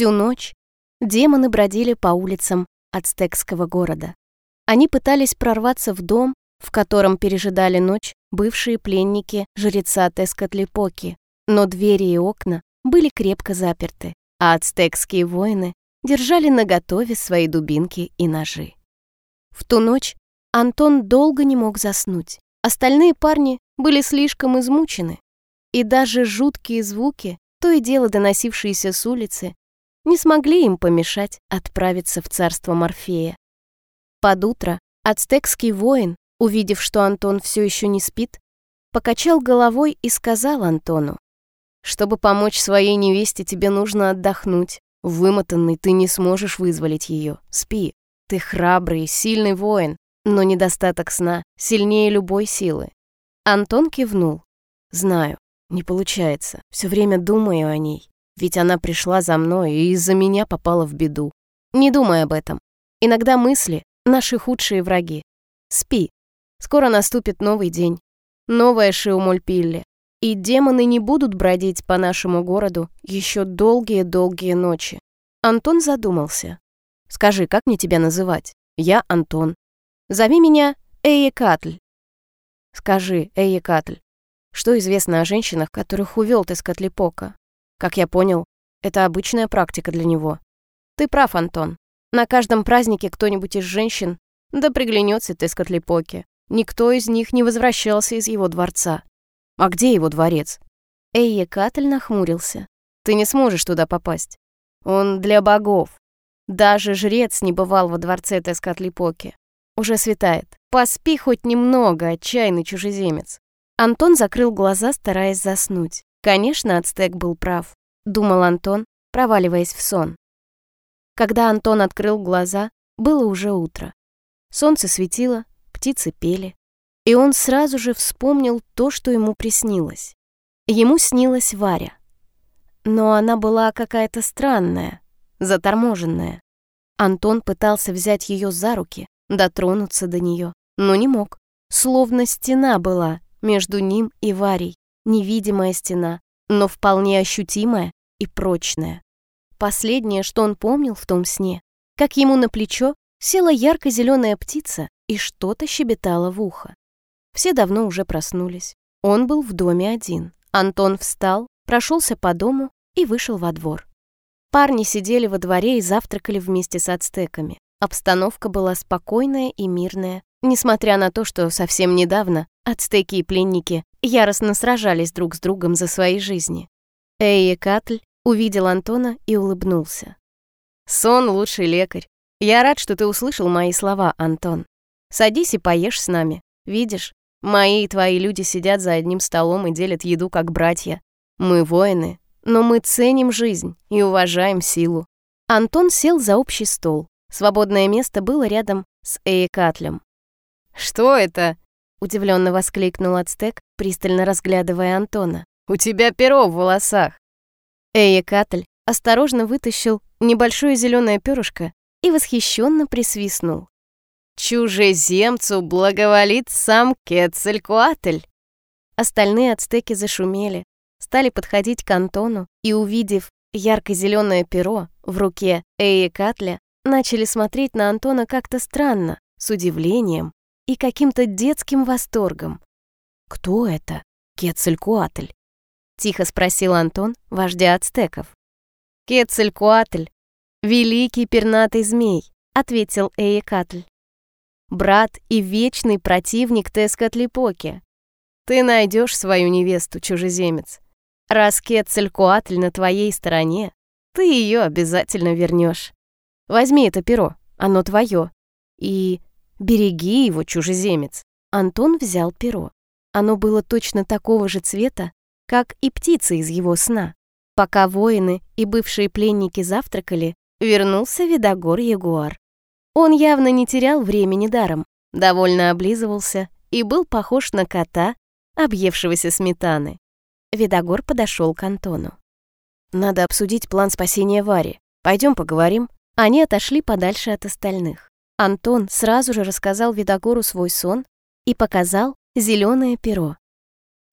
Всю ночь демоны бродили по улицам ацтекского города. Они пытались прорваться в дом, в котором пережидали ночь бывшие пленники жреца Тескотлипоки, но двери и окна были крепко заперты, а ацтекские воины держали наготове свои дубинки и ножи. В ту ночь Антон долго не мог заснуть. Остальные парни были слишком измучены, и даже жуткие звуки, то и дело доносившиеся с улицы, не смогли им помешать отправиться в царство Морфея. Под утро ацтекский воин, увидев, что Антон все еще не спит, покачал головой и сказал Антону, «Чтобы помочь своей невесте, тебе нужно отдохнуть. Вымотанный ты не сможешь вызволить ее. Спи. Ты храбрый, сильный воин, но недостаток сна сильнее любой силы». Антон кивнул. «Знаю, не получается. Все время думаю о ней. Ведь она пришла за мной и из-за меня попала в беду. Не думай об этом. Иногда мысли — наши худшие враги. Спи. Скоро наступит новый день. Новая Шиумульпилле. И демоны не будут бродить по нашему городу еще долгие-долгие ночи. Антон задумался. «Скажи, как мне тебя называть? Я Антон. Зови меня Эйекатль». «Скажи, Эйекатль, что известно о женщинах, которых увел ты с Котлепока? Как я понял, это обычная практика для него. Ты прав, Антон. На каждом празднике кто-нибудь из женщин да приглянется ты с Котлепоки. Никто из них не возвращался из его дворца. А где его дворец? Эйе Катль нахмурился. Ты не сможешь туда попасть. Он для богов. Даже жрец не бывал во дворце Тескатлипоки. Уже светает. Поспи хоть немного, отчаянный чужеземец. Антон закрыл глаза, стараясь заснуть. Конечно, Ацтек был прав, думал Антон, проваливаясь в сон. Когда Антон открыл глаза, было уже утро. Солнце светило, птицы пели. И он сразу же вспомнил то, что ему приснилось. Ему снилась Варя. Но она была какая-то странная, заторможенная. Антон пытался взять ее за руки, дотронуться до нее, но не мог. Словно стена была между ним и Варей, невидимая стена, но вполне ощутимая и прочная. Последнее, что он помнил в том сне, как ему на плечо села ярко-зеленая птица и что-то щебетала в ухо. Все давно уже проснулись. Он был в доме один. Антон встал, прошелся по дому и вышел во двор. Парни сидели во дворе и завтракали вместе с ацтеками. Обстановка была спокойная и мирная, несмотря на то, что совсем недавно ацтеки и пленники яростно сражались друг с другом за свои жизни. Эйе Катль увидел Антона и улыбнулся. «Сон — лучший лекарь. Я рад, что ты услышал мои слова, Антон. Садись и поешь с нами. Видишь, мои и твои люди сидят за одним столом и делят еду как братья. Мы воины, но мы ценим жизнь и уважаем силу». Антон сел за общий стол. Свободное место было рядом с Эйкатлем. «Что это?» — удивленно воскликнул Ацтек, пристально разглядывая Антона. «У тебя перо в волосах!» Эйкатль осторожно вытащил небольшое зеленое перышко и восхищенно присвистнул. «Чужеземцу благоволит сам Кецелькуатль!» Остальные ацтеки зашумели, стали подходить к Антону и, увидев ярко-зеленое перо в руке Эйкатля, начали смотреть на Антона как-то странно, с удивлением и каким-то детским восторгом. «Кто это? Кецелькуатль?» — тихо спросил Антон, вождя ацтеков. «Кецелькуатль, великий пернатый змей», — ответил Эйкатль. «Брат и вечный противник Тескатлипоки. Ты найдешь свою невесту, чужеземец. Раз Кецелькуатль на твоей стороне, ты ее обязательно вернешь. Возьми это перо, оно твое. И «Береги его, чужеземец!» Антон взял перо. Оно было точно такого же цвета, как и птица из его сна. Пока воины и бывшие пленники завтракали, вернулся Видогор Ягуар. Он явно не терял времени даром, довольно облизывался и был похож на кота, объевшегося сметаны. Видогор подошел к Антону. «Надо обсудить план спасения Вари. Пойдем поговорим». Они отошли подальше от остальных. Антон сразу же рассказал Видогору свой сон и показал зеленое перо.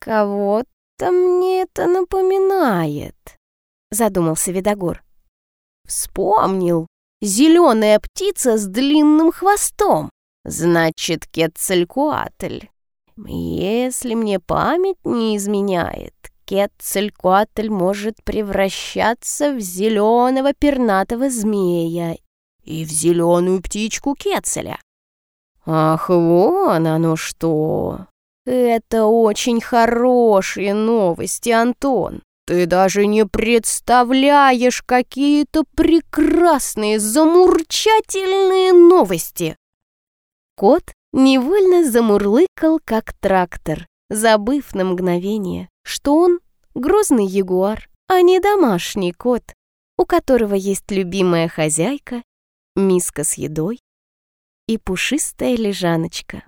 «Кого-то мне это напоминает», — задумался Видогор. Вспомнил. Зеленая птица с длинным хвостом. Значит, Кетцелькуатль. Если мне память не изменяет, Кетцелькуатль может превращаться в зеленого пернатого змея и в зеленую птичку Кетцеля. Ах, вон оно что! Это очень хорошие новости, Антон. Ты даже не представляешь, какие-то прекрасные, замурчательные новости. Кот невольно замурлыкал, как трактор, забыв на мгновение, что он грозный ягуар, а не домашний кот, у которого есть любимая хозяйка, миска с едой и пушистая лежаночка.